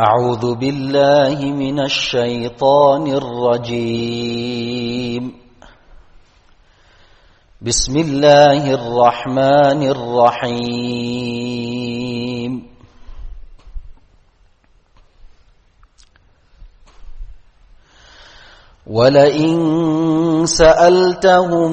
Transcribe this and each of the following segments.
أعوذ بالله من الشيطان الرجيم. بسم الله الرحمن الرحيم. ولئن سألتهم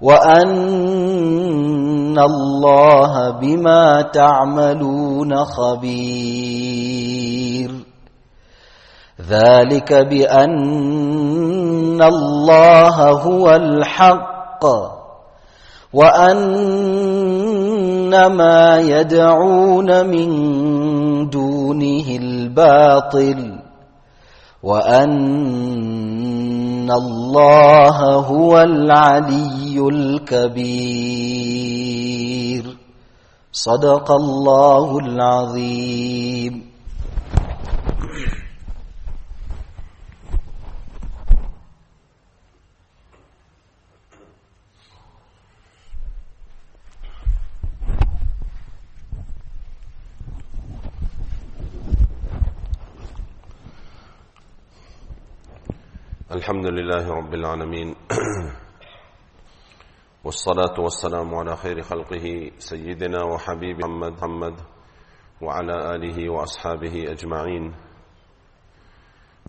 وأن الله بما تعملون خبير. ذلك بأن الله هو الحق وأن ما يدعون من دونه الباطل وأن الله هو العلي الكبير. صدق الله العظيم. الحمد لله رب العالمين. والصلاة والسلام على خير خلقه سيدنا وحبيب محمد محمد وعلى آله وأصحابه أجمعين.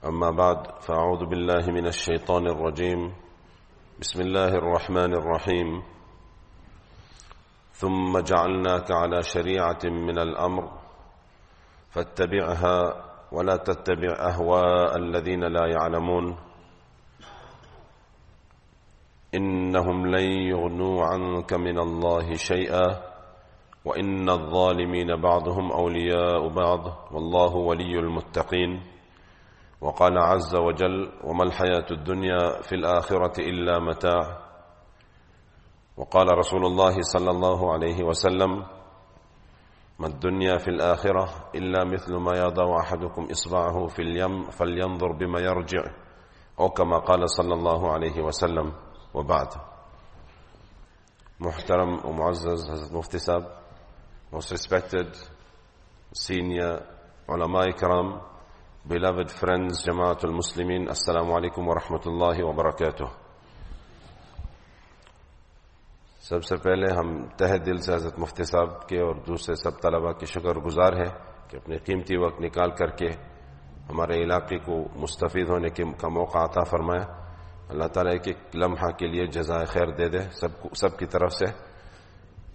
أما بعد فأعوذ بالله من الشيطان الرجيم. بسم الله الرحمن الرحيم. ثم جعلناك على شريعة من الأمر فاتبعها ولا تتبع أهواء الذين لا يعلمون. إنهم لن يغنوا عنك من الله شيئا وإن الظالمين بعضهم أولياء بعض والله ولي المتقين وقال عز وجل وما الحياة الدنيا في الآخرة إلا متاع وقال رسول الله صلى الله عليه وسلم ما الدنيا في الآخرة إلا مثل ما يضع أحدكم إصبعه في اليم فلينظر بما يرجع أو كما قال صلى الله عليه وسلم و بعد محترم و معزز حضرت مفتی صاحب، most respected senior علماء کرام، beloved friends جماعت المسلمین، السلام علیکم ورحمۃ اللہ وبرکاتہ. سب سے پہلے ہم تہ دل سے حضرت مفتی صاحب کے اور دوسرے سب طلباء کے شکر گزار ہیں کہ اپنے قیمتی وقت نکال کر کے ہمارے علاقے کو مستفید ہونے کے کا موقع عطا فرمایا अल्लाह ताला एक एक लम्हा के लिए जजाय खैर दे दे सब सब की तरफ से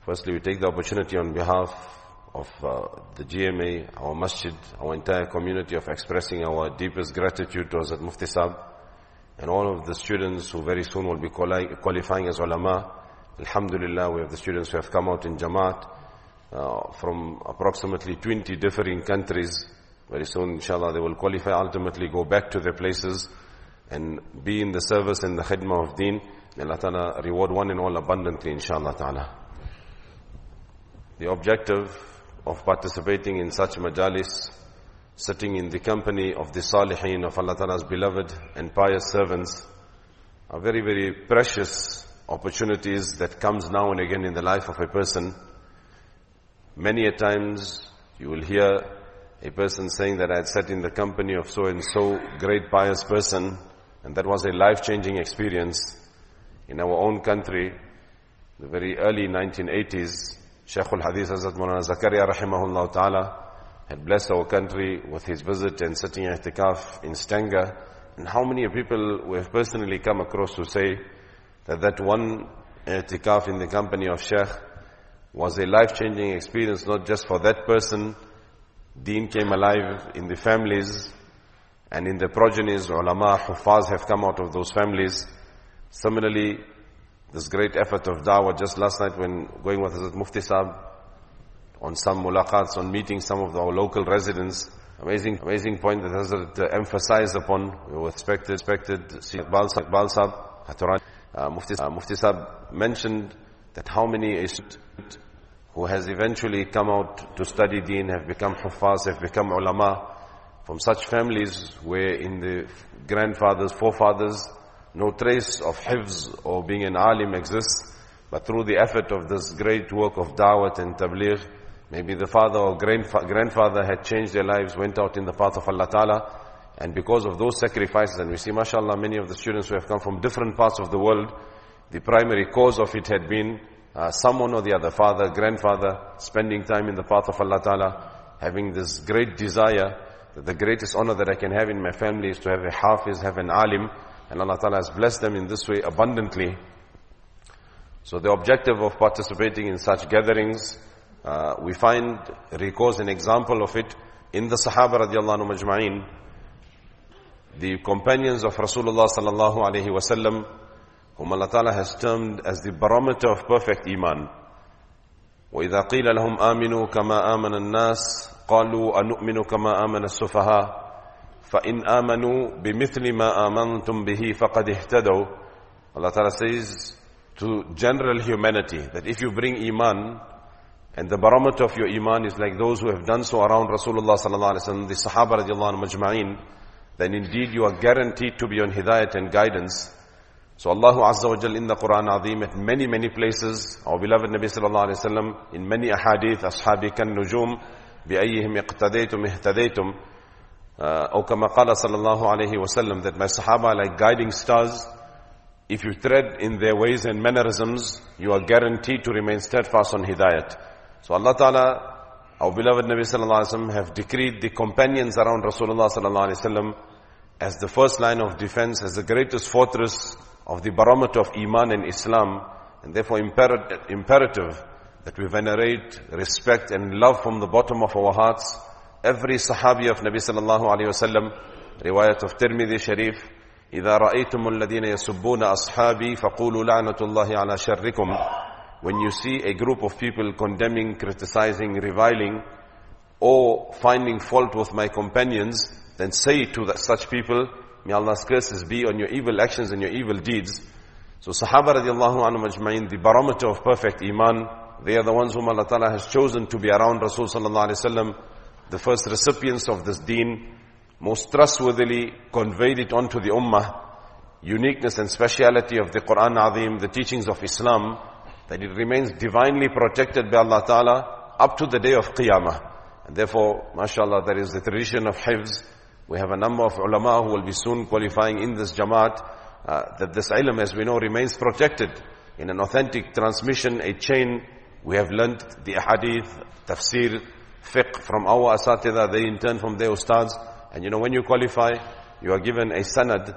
Firstly, we take the opportunity on behalf of uh, the GMA, our masjid, our entire community of expressing our deepest gratitude to Hazrat Mufti Sahib and all of the students who very soon will be qualifying as ulama. Alhamdulillah, we have the students who have come out in Jamaat uh, from approximately 20 differing countries. Very soon, inshallah, they will qualify, ultimately go back to their places and be in the service and the khidmah of deen. May Allah Ta'ala reward one and all abundantly, inshallah Ta'ala. The objective of participating in such majalis, sitting in the company of the salihin of Allah Ta'ala's beloved and pious servants, are very, very precious opportunities that comes now and again in the life of a person. Many a times you will hear a person saying that I had sat in the company of so and so great pious person and that was a life-changing experience in our own country, the very early 1980s, Shaykh al-Hadith Hazrat Mulana Zakaria rahimahullah ta'ala had blessed our country with his visit and sitting i'tikaf in Stanger. And how many people we have personally come across to say that that one i'tikaf in the company of Shaykh was a life-changing experience not just for that person. Deen came alive in the families and in the progenies, ulama, hufaz have come out of those families. Similarly, this great effort of da'wah just last night when going with Hazrat Mufti Saab on some mulaqats, on meeting some of our local residents. Amazing, amazing point that Hazrat uh, emphasized upon. We were expected, expected, see Bal Saab, Haturan, uh, Mufti, uh, Mufti Saab mentioned that how many who has eventually come out to study deen have become hufaz, have become ulama, from such families where in the grandfathers, forefathers, no trace of hifz or being an alim exists, but through the effort of this great work of da'wat and tabligh, maybe the father or grandfather had changed their lives, went out in the path of Allah Ta'ala, and because of those sacrifices, and we see mashallah many of the students who have come from different parts of the world, the primary cause of it had been uh, someone or the other, father, grandfather, spending time in the path of Allah Ta'ala, having this great desire the greatest honor that I can have in my family is to have a hafiz, have an alim, and Allah Ta'ala has blessed them in this way abundantly. So the objective of participating in such gatherings, uh, we find, recalls an example of it in the Sahaba radiallahu anhu majma'in, the companions of Rasulullah sallallahu alayhi wasallam, whom Allah Ta'ala has termed as the barometer of perfect iman. وإذا قيل لهم آمنوا كما آمن الناس قالوا أنؤمن كما آمن السفهاء فإن آمنوا بمثل ما آمنتم به فقد اهتدوا Allah Ta'ala says to general humanity that if you bring iman and the barometer of your iman is like those who have done so around Rasulullah sallallahu alaihi wasallam the Sahaba radiallahu majma'in then indeed you are guaranteed to be on hidayat and guidance So Allah Azza wa Jal in the Quran Azim at many, many places, our beloved Nabi Sallallahu Alaihi Wasallam, in many ahadith, ashabi kan nujum, بأيهم اقتديتم اهتديتم أو كما قال صلى الله عليه وسلم that my Sahaba like guiding stars if you tread in their ways and mannerisms you are guaranteed to remain steadfast on hidayat so Allah Ta'ala our beloved Nabi Sallallahu Alaihi Wasallam have decreed the companions around Rasulullah Sallallahu Alaihi Wasallam as the first line of defense as the greatest fortress of the barometer of Iman and Islam and therefore imperative that we venerate, respect and love from the bottom of our hearts every sahabi of Nabi sallallahu alayhi wasallam riwayat of Tirmidhi Sharif إذا رأيتم الذين يسبون أصحابي فقولوا لعنة الله على شركم when you see a group of people condemning, criticizing, reviling or finding fault with my companions then say to the, such people may Allah's curses be on your evil actions and your evil deeds so Sahaba radiallahu anhu majma'in the barometer of perfect iman they are the ones whom Allah Ta'ala has chosen to be around Rasul Sallallahu Alaihi Wasallam, the first recipients of this deen, most trustworthily conveyed it onto the ummah, uniqueness and speciality of the Quran Azim, the teachings of Islam, that it remains divinely protected by Allah Ta'ala up to the day of Qiyamah. And therefore, mashallah, there is the tradition of hifz. We have a number of ulama who will be soon qualifying in this jamaat, uh, that this ilm, as we know, remains protected in an authentic transmission, a chain we have learned the hadith, tafsir, fiqh from our asatida, they in turn from their ustads. And you know, when you qualify, you are given a sanad,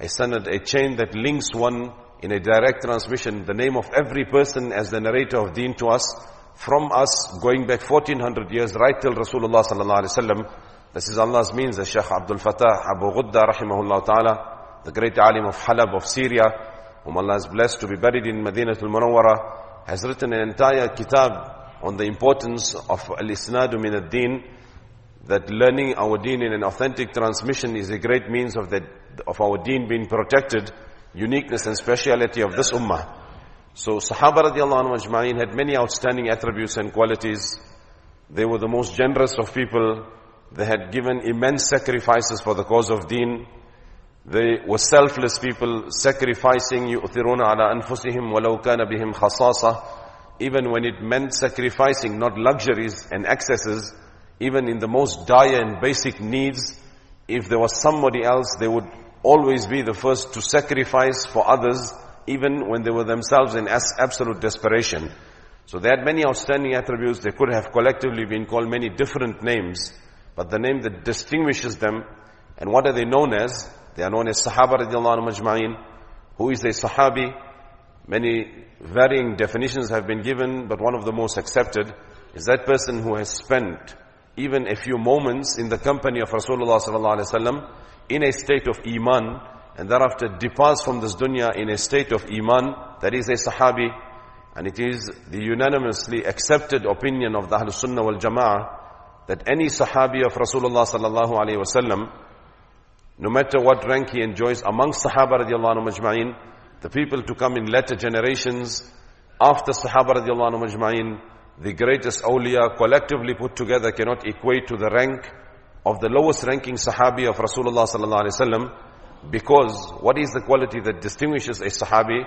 a sanad, a chain that links one in a direct transmission, the name of every person as the narrator of deen to us, from us going back 1400 years right till Rasulullah sallallahu wasallam. This is Allah's means, the Shaykh Abdul Fattah Abu Ghudda rahimahullah ta'ala, the great alim of Halab of Syria, whom Allah has blessed to be buried in Madinatul Munawwara, has written an entire kitab on the importance of al-isnadu min ad-din, that learning our deen in an authentic transmission is a great means of, the, of our deen being protected, uniqueness and speciality of this ummah. So Sahaba radiallahu anhu had many outstanding attributes and qualities. They were the most generous of people. They had given immense sacrifices for the cause of deen. They were selfless people, sacrificing يُؤْثِرُونَ عَلَىٰ أَنفُسِهِمْ وَلَوْ كَانَ بِهِمْ خَصَاصَةً Even when it meant sacrificing not luxuries and excesses, even in the most dire and basic needs, if there was somebody else, they would always be the first to sacrifice for others, even when they were themselves in absolute desperation. So they had many outstanding attributes. They could have collectively been called many different names, but the name that distinguishes them, and what are they known as? They are known as Sahaba radiallahu majma'in. Who is a Sahabi? Many varying definitions have been given, but one of the most accepted is that person who has spent even a few moments in the company of Rasulullah sallallahu alaihi wasallam in a state of iman and thereafter departs from this dunya in a state of iman that is a sahabi and it is the unanimously accepted opinion of the Ahlul Sunnah wal Jama'ah that any sahabi of Rasulullah sallallahu alaihi wasallam no matter what rank he enjoys amongst Sahaba radiallahu anhu majma'in, the people to come in later generations after Sahaba radiallahu anhu majma'in, the greatest awliya collectively put together cannot equate to the rank of the lowest ranking Sahabi of Rasulullah sallallahu alaihi wasallam because what is the quality that distinguishes a Sahabi?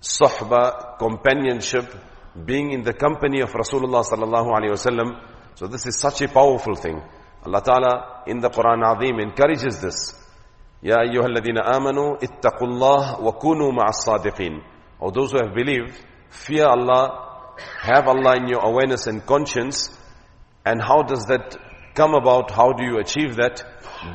Sahba, companionship, being in the company of Rasulullah sallallahu alaihi wasallam. So this is such a powerful thing. Allah Ta'ala in the Quran Azim encourages this. Ya ayyuha amanu ittaqullah wa kunu ma'as sadiqin. Or those who have believed, fear Allah, have Allah in your awareness and conscience. And how does that come about? How do you achieve that?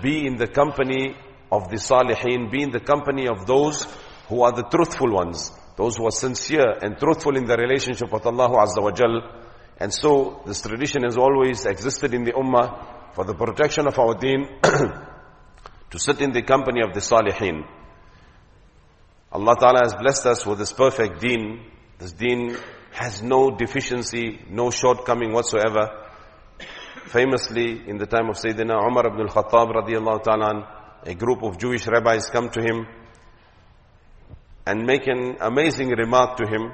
Be in the company of the salihin, be in the company of those who are the truthful ones, those who are sincere and truthful in their relationship with Allah Azza wa Jal. And so this tradition has always existed in the ummah for the protection of our deen to sit in the company of the salihin. Allah Ta'ala has blessed us with this perfect deen. This deen has no deficiency, no shortcoming whatsoever. Famously, in the time of Sayyidina Umar ibn al-Khattab radiallahu ta'ala, a group of Jewish rabbis come to him and make an amazing remark to him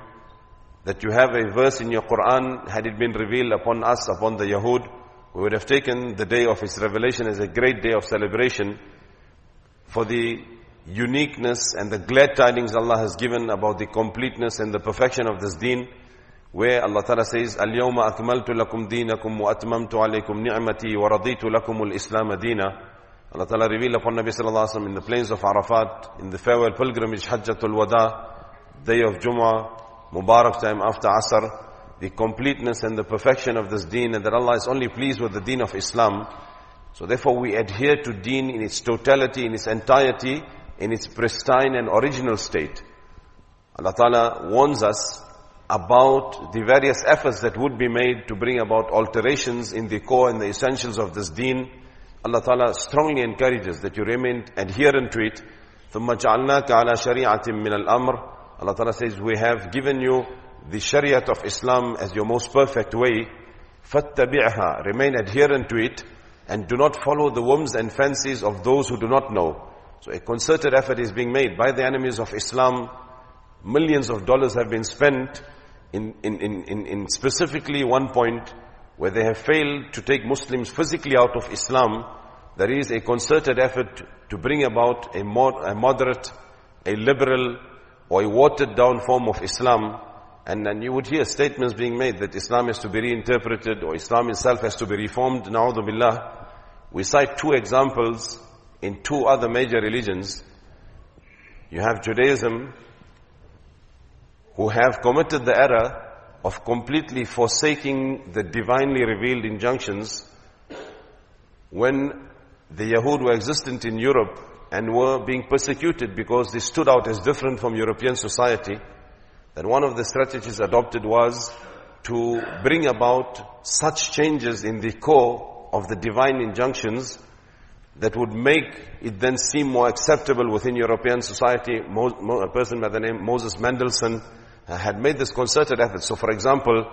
that you have a verse in your Quran, had it been revealed upon us, upon the Yahud, we would have taken the day of His revelation as a great day of celebration for the uniqueness and the glad tidings Allah has given about the completeness and the perfection of this deen, where Allah Ta'ala says, الْيَوْمَ أَكْمَلْتُ لَكُمْ دِينَكُمْ وَأَتْمَمْتُ عَلَيْكُمْ نِعْمَتِي وَرَضِيتُ لَكُمُ الْإِسْلَامَ دِينًا Allah Ta'ala revealed upon Nabi Sallallahu Alaihi Wasallam in the plains of Arafat, in the farewell pilgrimage Hajjatul Wada, day of Jum'ah, Mubarak time after Asr, the completeness and the perfection of this deen and that Allah is only pleased with the deen of Islam. So therefore we adhere to deen in its totality, in its entirety, in its pristine and original state. Allah Ta'ala warns us about the various efforts that would be made to bring about alterations in the core and the essentials of this deen. Allah Ta'ala strongly encourages that you remain adherent to it. ثُمَّ جَعَلْنَاكَ عَلَى شَرِيعَةٍ مِّنَ الْأَمْرِ Allah Ta'ala says, we have given you the Shariat of Islam as your most perfect way, فَاتَّبِعْهَا Remain adherent to it and do not follow the whims and fancies of those who do not know. So a concerted effort is being made by the enemies of Islam. Millions of dollars have been spent in, in, in, in, specifically one point where they have failed to take Muslims physically out of Islam. There is a concerted effort to bring about a, mod, a moderate, a liberal, or a watered down form of Islam and then you would hear statements being made that Islam has to be reinterpreted or Islam itself has to be reformed. Na'udhu billah. We cite two examples in two other major religions. You have Judaism, who have committed the error of completely forsaking the divinely revealed injunctions when the Yahud were existent in Europe and were being persecuted because they stood out as different from European society that one of the strategies adopted was to bring about such changes in the core of the divine injunctions that would make it then seem more acceptable within European society. A person by the name Moses Mendelssohn uh, had made this concerted effort. So for example,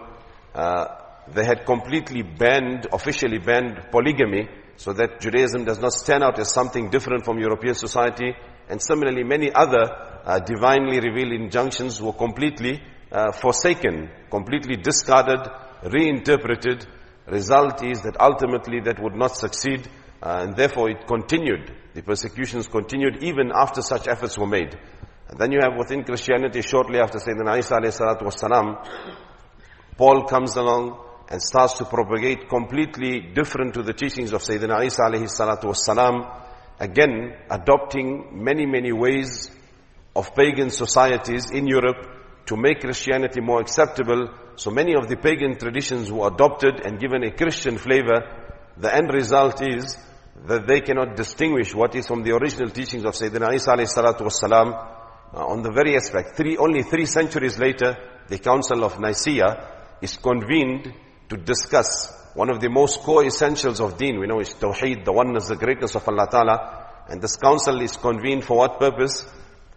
uh, they had completely banned, officially banned polygamy, so that Judaism does not stand out as something different from European society. And similarly, many other uh, divinely revealed injunctions were completely uh, forsaken, completely discarded, reinterpreted. Result is that ultimately that would not succeed, uh, and therefore it continued. The persecutions continued even after such efforts were made. And then you have within Christianity, shortly after Sayyidina Isa wasalam, Paul comes along and starts to propagate completely different to the teachings of Sayyidina Isa alayhi salatu wasalam, again adopting many, many ways of pagan societies in Europe to make Christianity more acceptable. So many of the pagan traditions were adopted and given a Christian flavor. The end result is that they cannot distinguish what is from the original teachings of Sayyidina Isa alayhi salatu wasalam uh, on the very aspect. Three, only three centuries later, the Council of Nicaea is convened to discuss one of the most core essentials of deen. We know is Tawheed, the oneness, the greatness of Allah Ta'ala. And this council is convened for what purpose?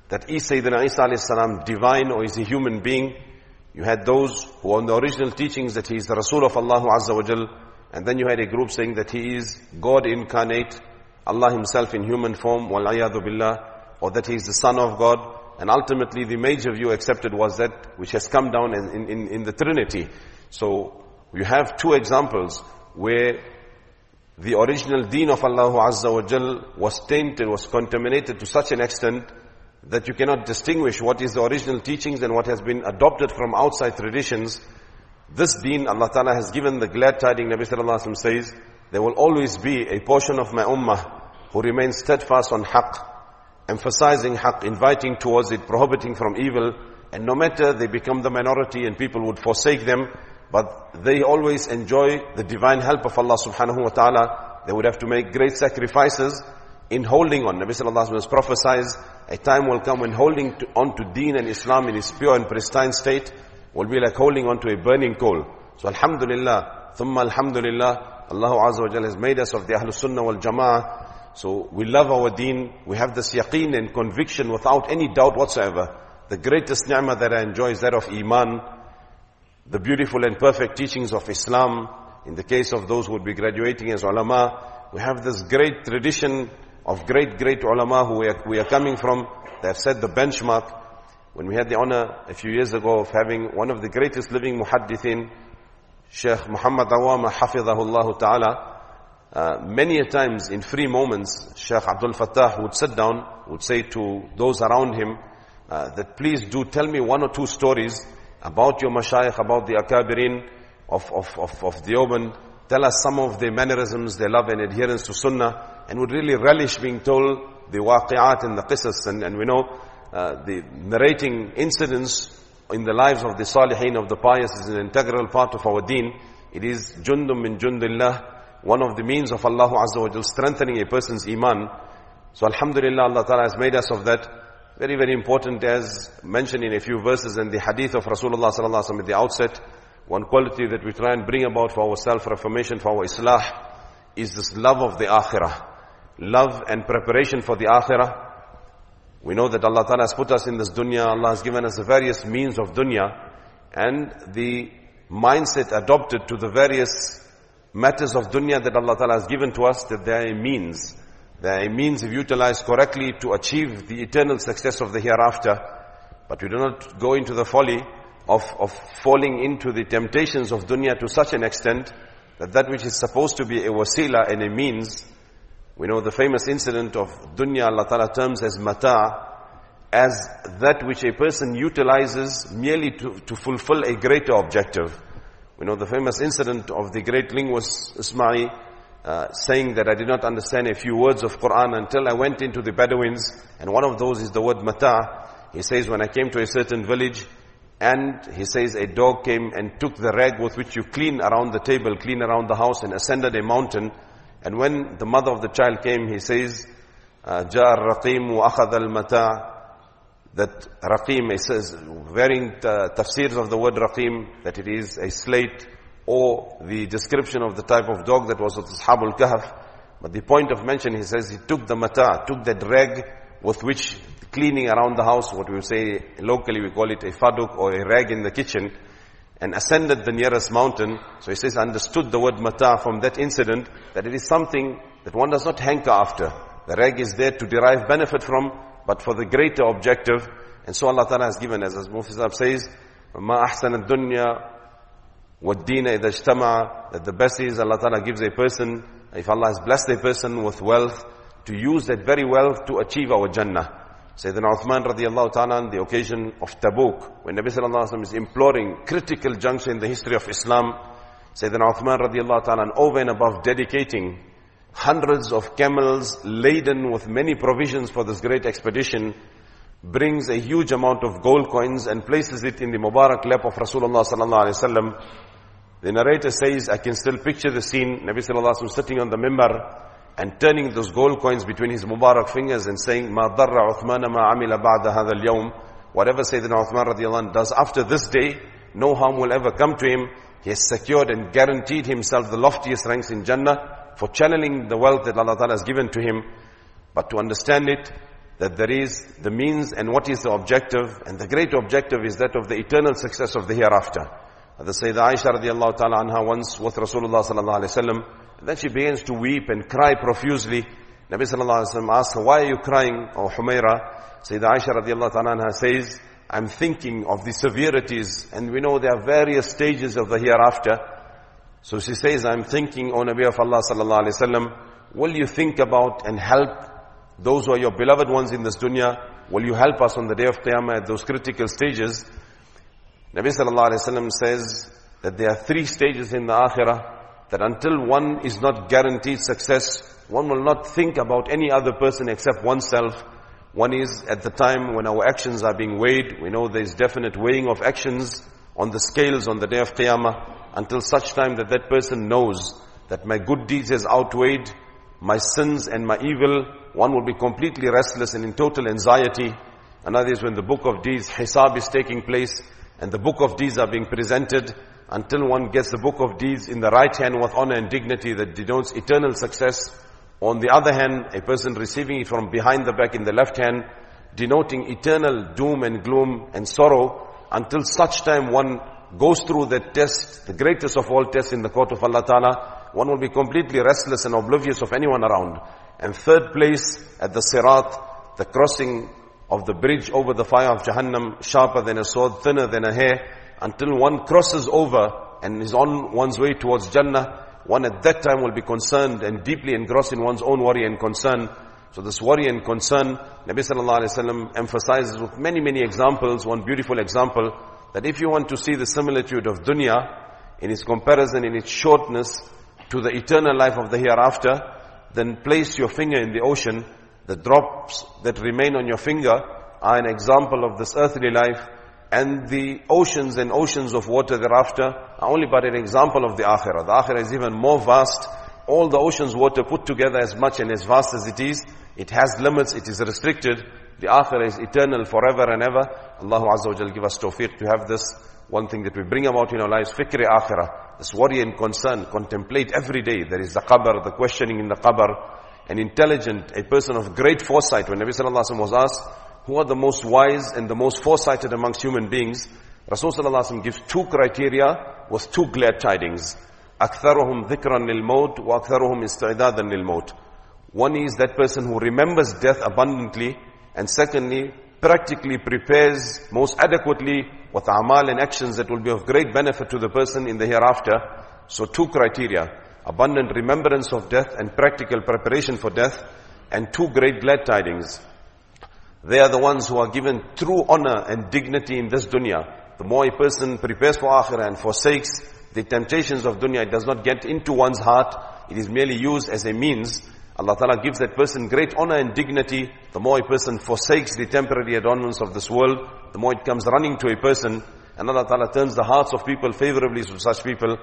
That is Sayyidina Isa alayhi salam divine or is he human being? You had those who on the original teachings that he is the Rasul of Allah Azza wa Jal. And then you had a group saying that he is God incarnate, Allah himself in human form, wal billah, or that he is the son of God. And ultimately the major view accepted was that which has come down in, in, in the Trinity. So you have two examples where the original deen of Allah Azza wa Jal was tainted, was contaminated to such an extent that you cannot distinguish what is the original teachings and what has been adopted from outside traditions. This deen, Allah Ta'ala has given the glad tiding, Nabi Sallallahu Alaihi Wasallam says, there will always be a portion of my ummah who remains steadfast on haqq, emphasizing haqq, inviting towards it, prohibiting from evil, and no matter they become the minority and people would forsake them, but they always enjoy the divine help of Allah subhanahu wa ta'ala. They would have to make great sacrifices in holding on. Nabi sallallahu alayhi wa prophesies, a time will come when holding to, on to deen and Islam in its pure and pristine state will be like holding on to a burning coal. So alhamdulillah, thumma alhamdulillah, Allah Azza wa has made us of the Ahlul Sunnah wal Jama'ah. So we love our deen, we have this yaqeen and conviction without any doubt whatsoever. The greatest ni'mah that I enjoy is that of Iman, the beautiful and perfect teachings of Islam. In the case of those who would be graduating as ulama, we have this great tradition of great, great ulama who we are, we are coming from. They have set the benchmark. When we had the honor a few years ago of having one of the greatest living muhaddithin, Sheikh Muhammad Awama Hafidahullah Ta'ala, uh, many a times in free moments, Sheikh Abdul Fattah would sit down, would say to those around him, uh, that please do tell me one or two stories about your mashayikh, about the akabirin of, of, of, of Deoband. Tell us some of their mannerisms, their love and adherence to sunnah, and would really relish being told the waqi'at and the qisas. And, and we know uh, the narrating incidents in the lives of the salihin, of the pious, is an integral part of our deen. It is jundum min jundillah, one of the means of Allah Azza wa strengthening a person's iman. So alhamdulillah, Allah Ta'ala has made us of that. Very, very important as mentioned in a few verses in the hadith of Rasulullah sallallahu alaihi wasallam at the outset. One quality that we try and bring about for our self-reformation, for our islah, is this love of the akhirah. Love and preparation for the akhirah. We know that Allah Ta'ala has put us in this dunya, Allah has given us the various means of dunya, and the mindset adopted to the various matters of dunya that Allah Ta'ala has given to us, that they are means they are means if utilized correctly to achieve the eternal success of the hereafter. But we do not go into the folly of, of falling into the temptations of dunya to such an extent that that which is supposed to be a wasila and a means, we know the famous incident of dunya Allah Ta'ala terms as mata, as that which a person utilizes merely to, to fulfill a greater objective. We know the famous incident of the great linguist Asma'i, uh, saying that I did not understand a few words of Quran until I went into the Bedouins, and one of those is the word mata. He says, when I came to a certain village, and he says a dog came and took the rag with which you clean around the table, clean around the house, and ascended a mountain. And when the mother of the child came, he says, جاء الرقيم وأخذ المتاع that Raqim, it says, varying uh, tafsirs of the word Raqim, that it is a slate or the description of the type of dog that was with Ashabul Kahf. But the point of mention, he says, he took the mata, took that rag with which cleaning around the house, what we would say locally, we call it a faduk or a rag in the kitchen, and ascended the nearest mountain. So he says, understood the word mata from that incident, that it is something that one does not hanker after. The rag is there to derive benefit from, but for the greater objective. And so Allah Ta'ala has given us, as Mufti Saab says, مَا أَحْسَنَ الدُّنْيَا وَالدِّينَ إِذَا اجْتَمَعَ That the best is Allah Ta'ala gives a person, if Allah has blessed a person with wealth, to use that very wealth to achieve our Jannah. Sayyidina Uthman radiallahu ta'ala on the occasion of Tabuk, when Nabi sallallahu alayhi wa is imploring critical juncture in the history of Islam, Sayyidina Uthman radiallahu ta'ala over and above dedicating hundreds of camels laden with many provisions for this great expedition, brings a huge amount of gold coins and places it in the Mubarak lap of Rasulullah sallallahu alaihi wasallam. The narrator says, I can still picture the scene, Nabi sallallahu alaihi wasallam sitting on the mimbar and turning those gold coins between his Mubarak fingers and saying, ما ضر عثمان ما عمل بعد هذا اليوم. Whatever Sayyidina Uthman radiallahu anh does after this day, no harm will ever come to him. He has secured and guaranteed himself the loftiest ranks in Jannah for channeling the wealth that Allah Ta'ala has given to him, but to understand it, that there is the means and what is the objective, and the great objective is that of the eternal success of the hereafter. The Sayyidah Aisha radiallahu ta'ala anha once with Rasulullah sallallahu alayhi then she begins to weep and cry profusely. Nabi sallallahu alayhi wasallam asks her, why are you crying, O Humaira? Sayyidah Aisha radiallahu ta'ala says, I'm thinking of the severities, and we know there are various stages of the hereafter, so she says, I'm thinking, O Nabi of Allah sallallahu alayhi wasallam, will you think about and help those who are your beloved ones in this dunya? Will you help us on the day of Qiyamah at those critical stages? Nabi sallallahu alayhi wasallam says that there are three stages in the akhirah that until one is not guaranteed success, one will not think about any other person except oneself. One is at the time when our actions are being weighed. We know there is definite weighing of actions on the scales on the day of Qiyamah until such time that that person knows that my good deeds has outweighed my sins and my evil, one will be completely restless and in total anxiety. Another is when the book of deeds, hisab is taking place, and the book of deeds are being presented, until one gets the book of deeds in the right hand with honor and dignity that denotes eternal success. On the other hand, a person receiving it from behind the back in the left hand, denoting eternal doom and gloom and sorrow, until such time one goes through that test, the greatest of all tests in the court of Allah Ta'ala, one will be completely restless and oblivious of anyone around. And third place at the Sirat, the crossing of the bridge over the fire of Jahannam, sharper than a sword, thinner than a hair, until one crosses over and is on one's way towards Jannah, one at that time will be concerned and deeply engrossed in one's own worry and concern. So this worry and concern, Nabi Sallallahu Alaihi Wasallam emphasizes with many, many examples, one beautiful example, that if you want to see the similitude of dunya in its comparison, in its shortness to the eternal life of the hereafter, then place your finger in the ocean. The drops that remain on your finger are an example of this earthly life and the oceans and oceans of water thereafter are only but an example of the akhirah. The akhirah is even more vast. All the oceans water put together as much and as vast as it is, it has limits, it is restricted. The akhirah is eternal forever and ever. Allah Azza wa Jal give us tawfiq to have this one thing that we bring about in our lives, fikri akhirah, this worry and concern, contemplate every day. There is the qabr, the questioning in the qabr, an intelligent, a person of great foresight. When Nabi Sallallahu Alaihi Wasallam was asked, who are the most wise and the most foresighted amongst human beings, Rasul Sallallahu Alaihi Wasallam gives two criteria with two glad tidings. أكثرهم ذكرا للموت وأكثرهم استعدادا للموت. One is that person who remembers death abundantly and secondly, practically prepares most adequately with amal and actions that will be of great benefit to the person in the hereafter. So two criteria, abundant remembrance of death and practical preparation for death, and two great glad tidings. They are the ones who are given true honor and dignity in this dunya. The more a person prepares for akhirah and forsakes the temptations of dunya, it does not get into one's heart. It is merely used as a means Allah Ta'ala gives that person great honor and dignity. The more a person forsakes the temporary adornments of this world, the more it comes running to a person. And Allah Ta'ala turns the hearts of people favorably to such people.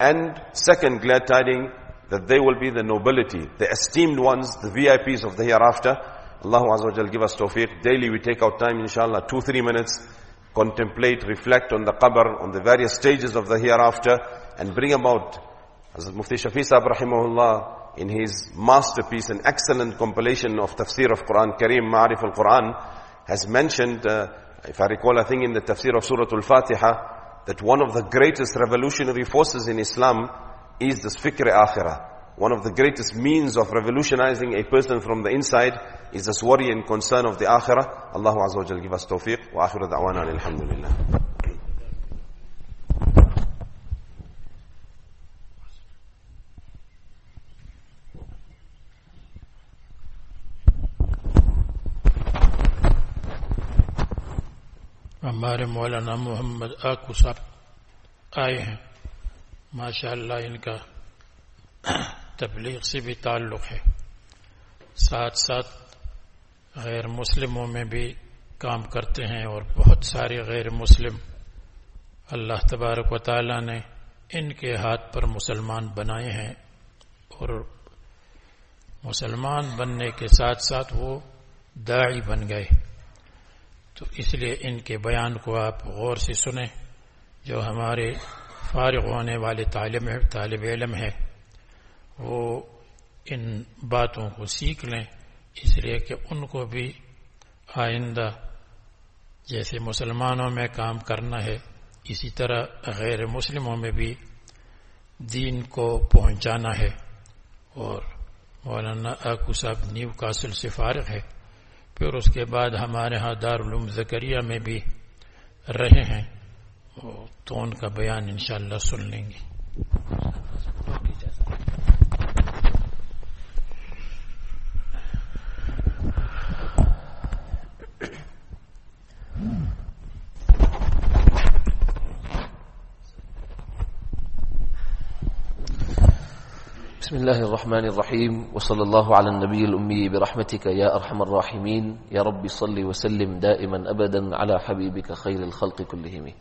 And second glad tiding, that they will be the nobility, the esteemed ones, the VIPs of the hereafter. Allah Azza wa give us tawfiq. Daily we take out time, inshallah, two, three minutes, contemplate, reflect on the qabr, on the various stages of the hereafter, and bring about, as Mufti Shafi Sahib rahimahullah, in his masterpiece, an excellent compilation of tafsir of Quran Kareem, Ma'arif al-Quran, has mentioned, uh, if I recall, I think in the tafsir of Surah Al-Fatiha, that one of the greatest revolutionary forces in Islam is this fikr akhirah. One of the greatest means of revolutionizing a person from the inside is this worry and concern of the akhirah. Allah Azza wa Jal give us tawfiq. Wa akhiru da'wana alhamdulillah. हमारे मौलाना मोहम्मद आकू साहब आए हैं माशाल्लाह इनका तबलीग से भी ताल्लुक है साथ साथ غیر مسلموں میں بھی کام کرتے ہیں اور بہت سارے غیر مسلم اللہ تبارک و تعالیٰ نے ان کے ہاتھ پر مسلمان بنائے ہیں اور مسلمان بننے کے ساتھ ساتھ وہ داعی بن گئے۔ تو اس لیے ان کے بیان کو آپ غور سے سنیں، جو ہمارے فارغ ہونے والے طالب طالب علم ہیں، وہ ان باتوں کو سیکھ لیں۔ اس لیے کہ ان کو بھی آئندہ جیسے مسلمانوں میں کام کرنا ہے، اسی طرح غیر مسلموں میں بھی دین کو پہنچانا ہے۔ اور مولانا آکو صاحب نیو کاسل سے فارغ ہے پھر اس کے بعد ہمارے ہاں دارالعلوم زکریہ میں بھی رہے ہیں۔ تو ان کا بیان انشاءاللہ سن لیں گے۔ بسم الله الرحمن الرحيم وصلى الله على النبي الأمي برحمتك يا أرحم الراحمين. يا رب صل وسلم دائما أبدا على حبيبك خير الخلق كلهم.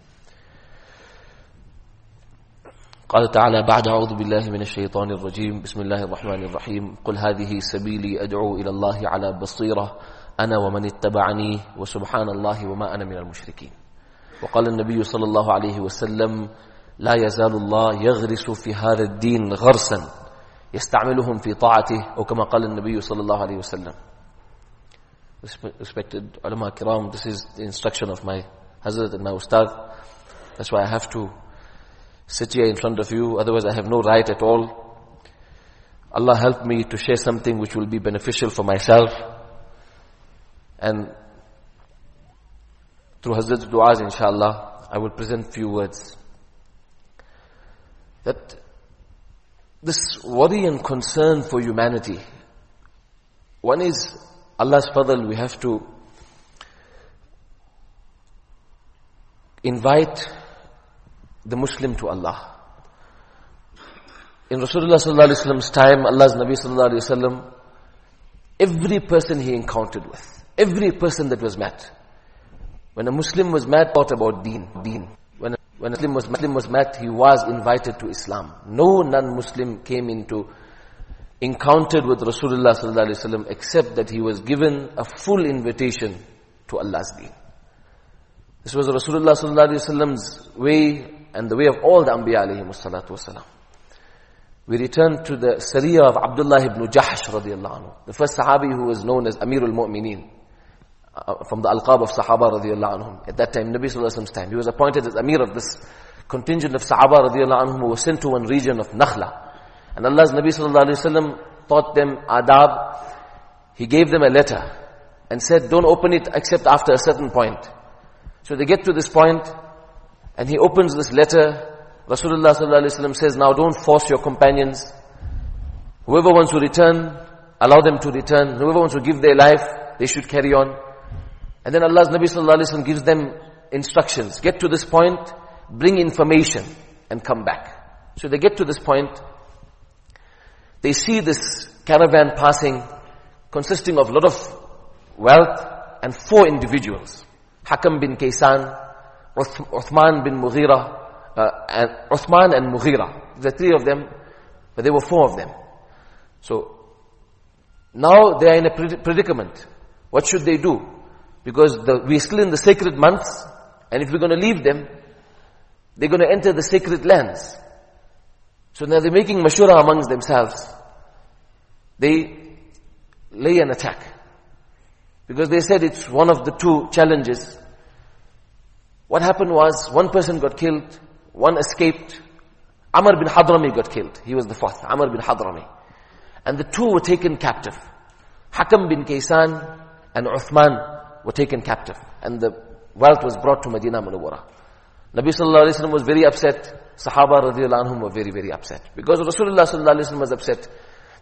قال تعالى بعد أعوذ بالله من الشيطان الرجيم. بسم الله الرحمن الرحيم. قل هذه سبيلي أدعو إلى الله على بصيرة. أنا ومن اتبعني وسبحان الله وما أنا من المشركين. وقال النبي صلى الله عليه وسلم لا يزال الله يغرس في هذا الدين غرسا. يستعملهم في طاعته أو كما قال النبي صلى الله عليه وسلم Respected ulama kiram, this is the instruction of my Hazrat and my Ustad. That's why I have to sit here in front of you, otherwise I have no right at all. Allah help me to share something which will be beneficial for myself. And through Hazrat's du'as inshallah, I will present few words. That this worry and concern for humanity. One is Allah's fadl, we have to invite the Muslim to Allah. In Rasulullah sallallahu alaihi wasallam's time, Allah's Nabi sallallahu alaihi wasallam, every person he encountered with, every person that was met, when a Muslim was met, thought about deen, deen. When a Muslim was, Muslim was met, he was invited to Islam. No non-Muslim came into, encountered with Rasulullah sallallahu alaihi wasallam except that he was given a full invitation to Allah's deen. This was Rasulullah sallallahu alaihi wasallam's way and the way of all the Anbiya alayhi. We return to the Sariyah of Abdullah ibn Jahsh radiallahu anhu. The first Sahabi who was known as Amirul Mu'mineen. Uh, from the Alqab of Sahaba radiallahu anhum. At that time, Nabi sallallahu alayhi time, he was appointed as Amir of this contingent of Sahaba radiallahu anhum who was sent to one region of Nakhla. And Allah's Nabi sallallahu alayhi wasallam taught them adab. He gave them a letter and said, don't open it except after a certain point. So they get to this point and he opens this letter. Rasulullah sallallahu alayhi wasallam says, now don't force your companions. Whoever wants to return, allow them to return. Whoever wants to give their life, they should carry on. And then Allah's Nabi sallallahu alaihi wasallam gives them instructions. Get to this point, bring information and come back. So they get to this point. They see this caravan passing consisting of a lot of wealth and four individuals. Hakam bin Kaysan, Uthman bin Mughira, uh, and Uthman and Mughira. The three of them, but there were four of them. So now they are in a predicament. What should they do? Because the, we're still in the sacred months, and if we're going to leave them, they're going to enter the sacred lands. So now they're making mashura amongst themselves. They lay an attack. Because they said it's one of the two challenges. What happened was, one person got killed, one escaped. Amr bin Hadrami got killed. He was the fourth, Amr bin Hadrami. And the two were taken captive. Hakam bin Kaysan and Uthman were taken captive. And the wealth was brought to Medina Munawwara. Nabi sallallahu alayhi wa was very upset. Sahaba radiallahu anhum were very, very upset. Because Rasulullah sallallahu alayhi wa was upset.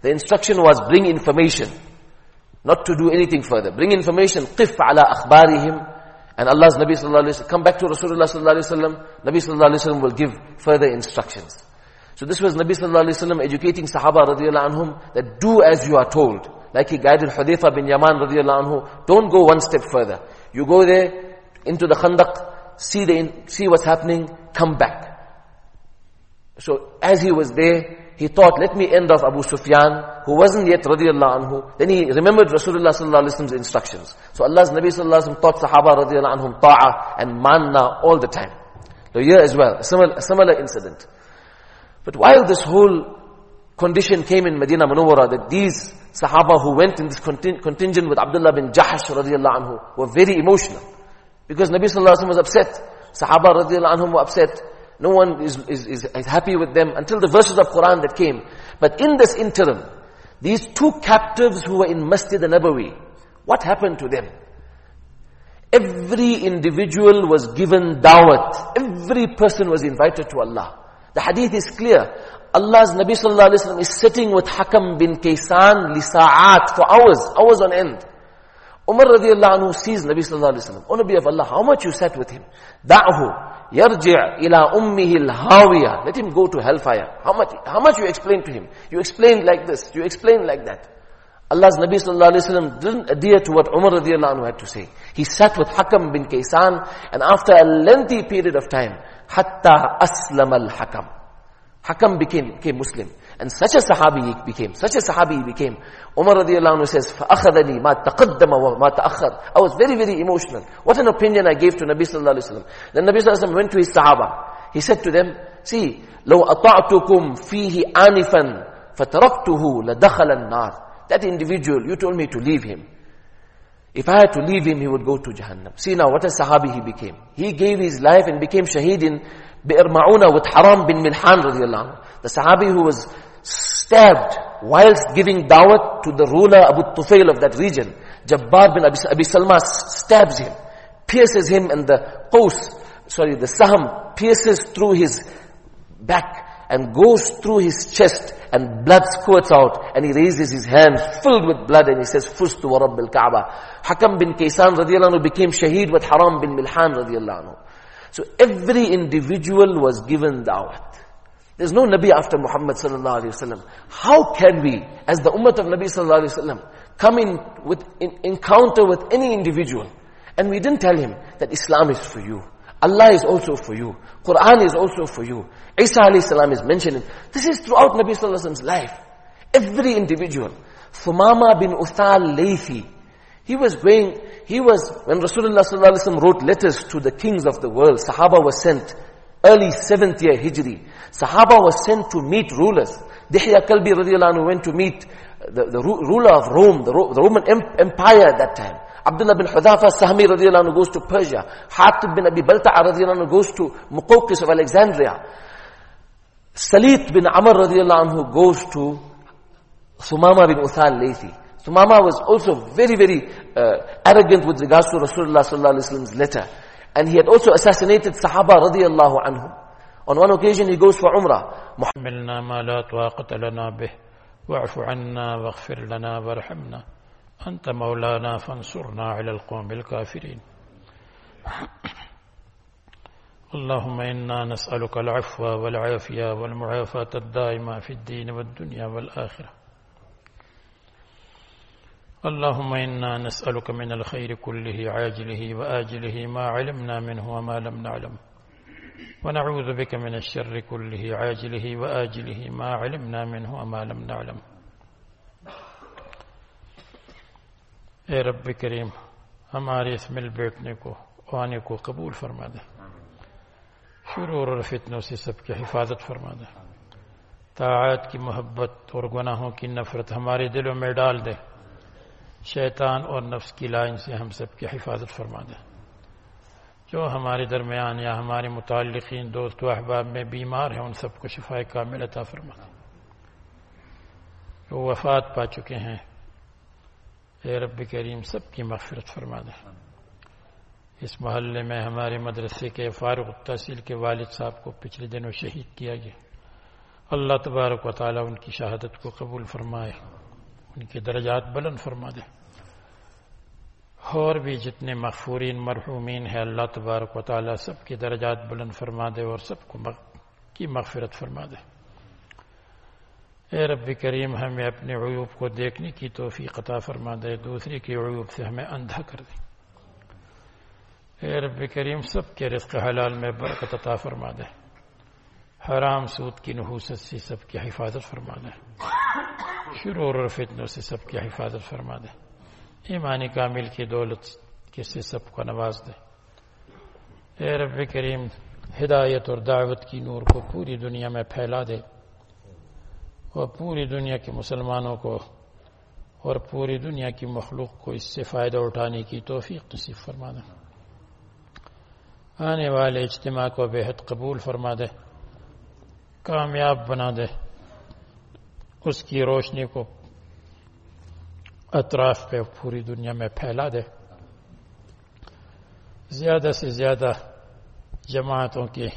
The instruction was bring information. Not to do anything further. Bring information. Qif ala akhbarihim. And Allah's Nabi sallallahu alayhi wa come back to Rasulullah sallallahu alayhi wa Nabi sallallahu alayhi wa will give further instructions. So this was Nabi sallallahu alayhi wa educating Sahaba radiallahu anhum that do as you are told. Like he guided Hudayfa bin Yaman radiallahu anhu. Don't go one step further. You go there into the khandaq, see the, see what's happening, come back. So as he was there, he thought, let me end off Abu Sufyan, who wasn't yet radiallahu anhu. Then he remembered Rasulullah sallallahu alaihi wasallam's instructions. So Allah's Nabi sallallahu alaihi wasallam taught Sahaba radiallahu anhum ta'ah and manna all the time. So here as well, a similar, a similar incident. But while this whole condition came in Medina Munawwara, that these Sahaba who went in this contingent with Abdullah bin Jahash radiallahu anhu were very emotional. Because Nabi sallallahu alaihi wasallam was upset. Sahaba radiallahu anhum were upset. No one is, is, is, happy with them until the verses of Quran that came. But in this interim, these two captives who were in Masjid al-Nabawi, what happened to them? Every individual was given dawat. Every person was invited to Allah. The hadith is clear. Allah's Nabi sallallahu alaihi wasallam is sitting with Hakam bin Kaysan li sa'at for hours, hours on end. Umar radiallahu anhu sees Nabi sallallahu alaihi wasallam. O Nabi of Allah, how much you sat with him? Da'hu. Yarji' ila ummihi al Let him go to hellfire. How much, how much you explain to him? You explain like this, you explain like that. Allah's Nabi sallallahu alayhi wasallam didn't adhere to what Umar radiallahu anhu had to say. He sat with Hakam bin Kaysan and after a lengthy period of time, hatta aslam al-Hakam. Hakam became, became Muslim. And such a Sahabi he became. Such a Sahabi he became. Umar radiallahu anhu says, فَأَخَذَنِي مَا تَقَدَّمَ وَمَا تَأَخَّرْ I was very, very emotional. What an opinion I gave to Nabi sallallahu alayhi wa sallam. Then Nabi sallallahu alayhi wa went to his Sahaba. He said to them, see, لو أطعتكم فيه آنفا فتركته لدخل النار. That individual, you told me to leave him. If I had to leave him, he would go to Jahannam. See now, what a Sahabi he became. He gave his life and became shaheed in Bi'r Ma'una with Haram bin Milhan radiallahu anhu. The Sahabi who was stabbed whilst giving dawat to the ruler Abu Tufail of that region. Jabbar bin Abi, Abi Salma stabs him, pierces him and the qaws, sorry, the saham pierces through his back and goes through his chest and blood squirts out and he raises his hand filled with blood and he says, Fustu wa Rabbil Kaaba. Hakam bin Kaysan radiallahu anhu became shaheed with Haram bin Milhan radiallahu anhu. So every individual was given da'wat. There's no Nabi after Muhammad sallallahu alayhi wasallam. How can we, as the ummah of Nabi sallallahu alayhi wasallam, come in with in, encounter with any individual, and we didn't tell him that Islam is for you. Allah is also for you. Quran is also for you. Isa alayhi salam is mentioned. This is throughout Nabi sallallahu alayhi wasallam's life. Every individual. Thumama bin Uthal Laythi. He was going, he was, when Rasulullah wrote letters to the kings of the world, Sahaba was sent, early 7th year Hijri. Sahaba was sent to meet rulers. Dihya Kalbi radiallahu anhu went to meet the, the ruler of Rome, the, the Roman Empire at that time. Abdullah bin Hudhafa Sahmi radiallahu anhu goes to Persia. Hatib bin Abi Balta'a radiallahu anhu goes to Muqawqis of Alexandria. Salit bin Amr radiallahu anhu goes to Sumama bin Uthal Laythi. Sumama was also very, very uh, arrogant with regards to Rasulullah sallallahu alaihi wasallam's letter. And he had also assassinated Sahaba radiallahu anhu. On one occasion he goes for Umrah. حملنا ما لا طاقة لنا به واعف عنا واغفر لنا وارحمنا أنت مولانا فانصرنا على القوم الكافرين اللهم إنا نسألك العفو والعافية والمعافاة الدائمة في الدين والدنيا والآخرة اللهم إنا نسألك من الخير كله عاجله وآجله ما علمنا منه وما لم نعلم. ونعوذ بك من الشر كله عاجله وآجله ما علمنا منه وما لم نعلم. اے رب کریم ہمارے اس مل بیٹھنے کو آنے کو قبول فرما دے۔ شرور اور فتنوں سے سب کی حفاظت فرما دے۔ طاعت کی محبت اور گناہوں کی نفرت ہمارے دلوں میں ڈال دے۔ شیطان اور نفس کی لائن سے ہم سب کی حفاظت فرما دے۔ جو ہمارے درمیان یا ہمارے متعلقین دوست و احباب میں بیمار ہیں، ان سب کو شفا کامل عطا فرما دے۔ جو وفات پا چکے ہیں، اے رب کریم، سب کی مغفرت فرما دے۔ اس محلے میں ہمارے مدرسے کے فاروق تحصیل کے والد صاحب کو پچھلے دنوں شہید کیا گیا۔ اللہ تبارک و تعالیٰ ان کی شہادت کو قبول فرمائے، ان کے درجات بلند فرما دیں اور بھی جتنے مغفورین، مرحومین ہیں، اللہ تبارک و تعالیٰ سب کی درجات بلند فرما دے اور سب کو مغ... کی مغفرت فرما دے۔ اے رب کریم، ہمیں اپنے عیوب کو دیکھنے کی توفیق عطا فرما دے دوسری کے عیوب سے ہمیں اندھا کر دے۔ اے رب کریم، سب کے رزق حلال میں برکت عطا فرما دے۔ حرام سود کی نحوست سے سب کی حفاظت فرما دے۔ شرور اور فتنوں سے سب کی حفاظت فرما دے۔ ایمان کامل کی دولت کسی سب کو نواز دے۔ اے رب کریم، ہدایت اور دعوت کی نور کو پوری دنیا میں پھیلا دے۔ اور پوری دنیا کے مسلمانوں کو اور پوری دنیا کی مخلوق کو اس سے فائدہ اٹھانے کی توفیق نصیب فرما دے۔ آنے والے اجتماع کو بےحد قبول فرما دے۔ کامیاب بنا دے۔ اس کی روشنی کو اطراف پہ پوری دنیا میں پھیلا دے۔ زیادہ سے زیادہ جماعتوں کی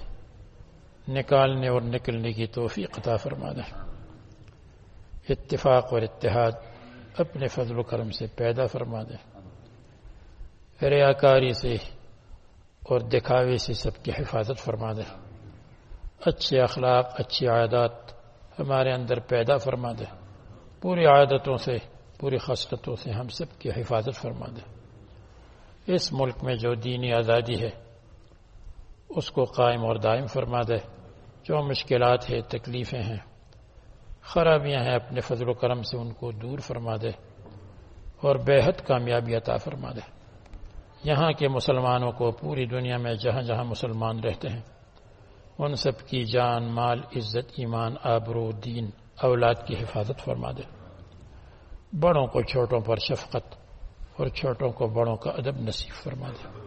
نکالنے اور نکلنے کی توفیق عطا فرما دے۔ اتفاق اور اتحاد اپنے فضل و کرم سے پیدا فرما دے۔ ریاکاری سے اور دکھاوے سے سب کی حفاظت فرما دے۔ اچھے اخلاق، اچھی عادات ہمارے اندر پیدا فرما دے۔ پوری عادتوں سے پوری خصلتوں سے ہم سب کی حفاظت فرما دے اس ملک میں جو دینی آزادی ہے، اس کو قائم اور دائم فرما دے جو مشکلات ہیں، تکلیفیں ہیں، خرابیاں ہیں، اپنے فضل و کرم سے ان کو دور فرما دے اور بے حد کامیابی عطا فرما دے یہاں کے مسلمانوں کو پوری دنیا میں جہاں جہاں مسلمان رہتے ہیں، ان سب کی جان، مال، عزت، ایمان، آبرو، دین، اولاد کی حفاظت فرما دے بڑوں کو چھوٹوں پر شفقت اور چھوٹوں کو بڑوں کا ادب نصیب فرما دے۔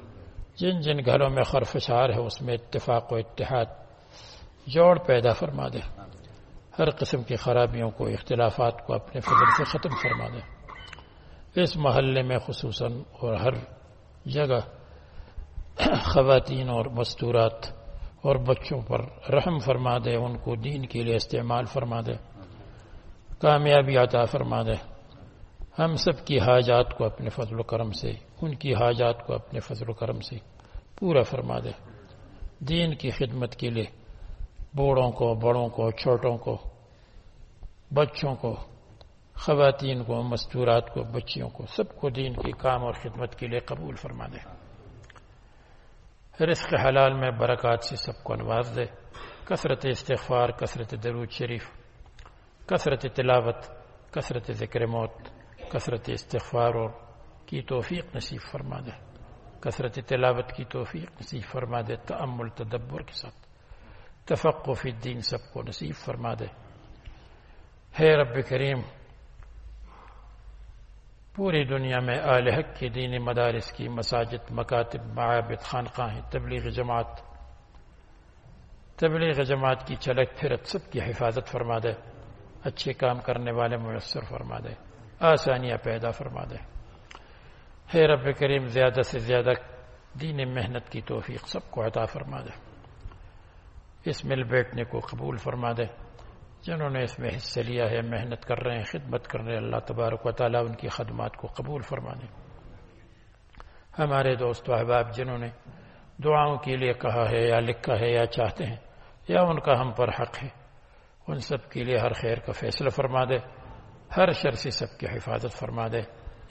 جن جن گھروں میں خرفشار ہے، اس میں اتفاق و اتحاد جوڑ پیدا فرما دے۔ ہر قسم کی خرابیوں کو، اختلافات کو اپنے فضل سے ختم فرما دے۔ اس محلے میں خصوصاً اور ہر جگہ خواتین اور مستورات اور بچوں پر رحم فرما دے، ان کو دین کے لیے استعمال فرما دے۔ کامیابی عطا فرما دے۔ ہم سب کی حاجات کو اپنے فضل و کرم سے، ان کی حاجات کو اپنے فضل و کرم سے پورا فرما دے۔ دین کی خدمت کے لیے بوڑھوں کو، بڑوں کو، چھوٹوں کو، بچوں کو، خواتین کو، مستورات کو، بچیوں کو، سب کو دین کے کام اور خدمت کے لیے قبول فرما دے۔ رزق حلال میں برکات سے سب کو نواز دے۔ کثرت استغفار، کثرت درود شریف، کثرت تلاوت، کثرت ذکر موت کثرت استغفار اور کی توفیق نصیب فرما دے۔ کثرت تلاوت کی توفیق نصیب فرما دے۔ تعمل تدبر کے ساتھ۔ تفق فی الدین سب کو نصیب فرما دے۔ ہے رب کریم، پوری دنیا میں آل حق کے دینی مدارس کی مساجد، مکاتب، معابد، خانقاہیں، تبلیغ جماعت تبلیغ جماعت کی چلک پھرت سب کی حفاظت فرما دے۔ اچھے کام کرنے والے میسر فرما دے۔ آسانیاں پیدا فرما دے۔ ہے رب کریم، زیادہ سے زیادہ دین محنت کی توفیق سب کو عطا فرما دے۔ اس مل بیٹھنے کو قبول فرما دے۔ جنہوں نے اس میں حصہ لیا ہے، محنت کر رہے ہیں، خدمت کر رہے ہیں، اللہ تبارک و تعالیٰ ان کی خدمات کو قبول فرما دے۔ ہمارے دوست و احباب، جنہوں نے دعاؤں کے لیے کہا ہے یا لکھا ہے یا چاہتے ہیں یا ان کا ہم پر حق ہے، ان سب کے لیے ہر خیر کا فیصلہ فرما دے۔ हर शर से सबकी हिफाजत फरमा दे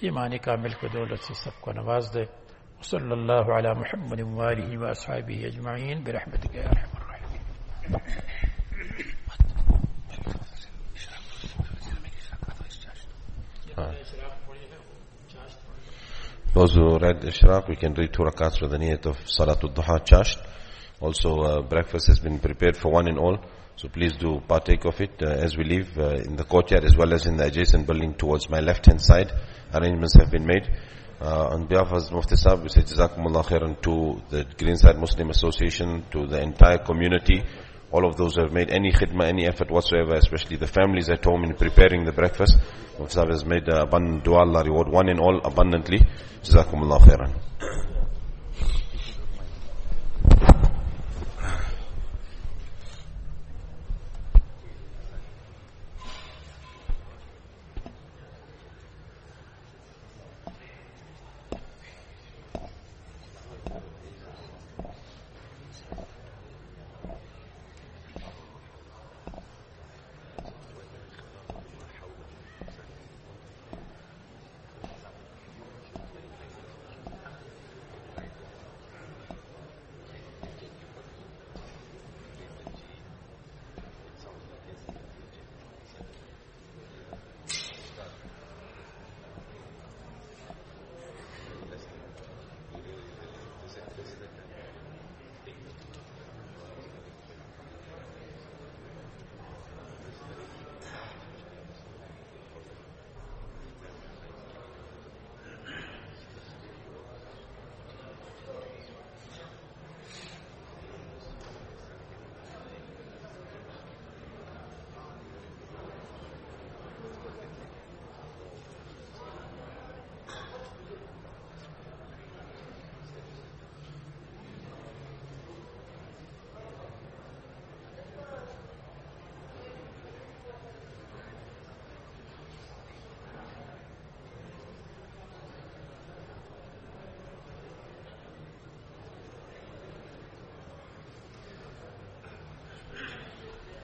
ईमानी कामिल की दौलत से सबको नवाज दे सल्लल्लाहु अला मुहम्मद वालिहि व अस्हाबिहि अजमईन बिरहमतिक या अरहमर राहिमीन those who read Ishraq, we can read two rakats with the niyat of Salatul Duha Chasht. Also, uh, breakfast has been prepared for one and all. So please do partake of it uh, as we leave uh, in the courtyard as well as in the adjacent building towards my left hand side. Arrangements have been made. Uh, on behalf of Mufti Saab, we say Jazakumullah khairan to the Greenside Muslim Association, to the entire community, all of those who have made any khidmah, any effort whatsoever, especially the families at home in preparing the breakfast. Mufti Saab has made uh, abundant dua, Allah reward one and all abundantly. Jazakumullah khairan.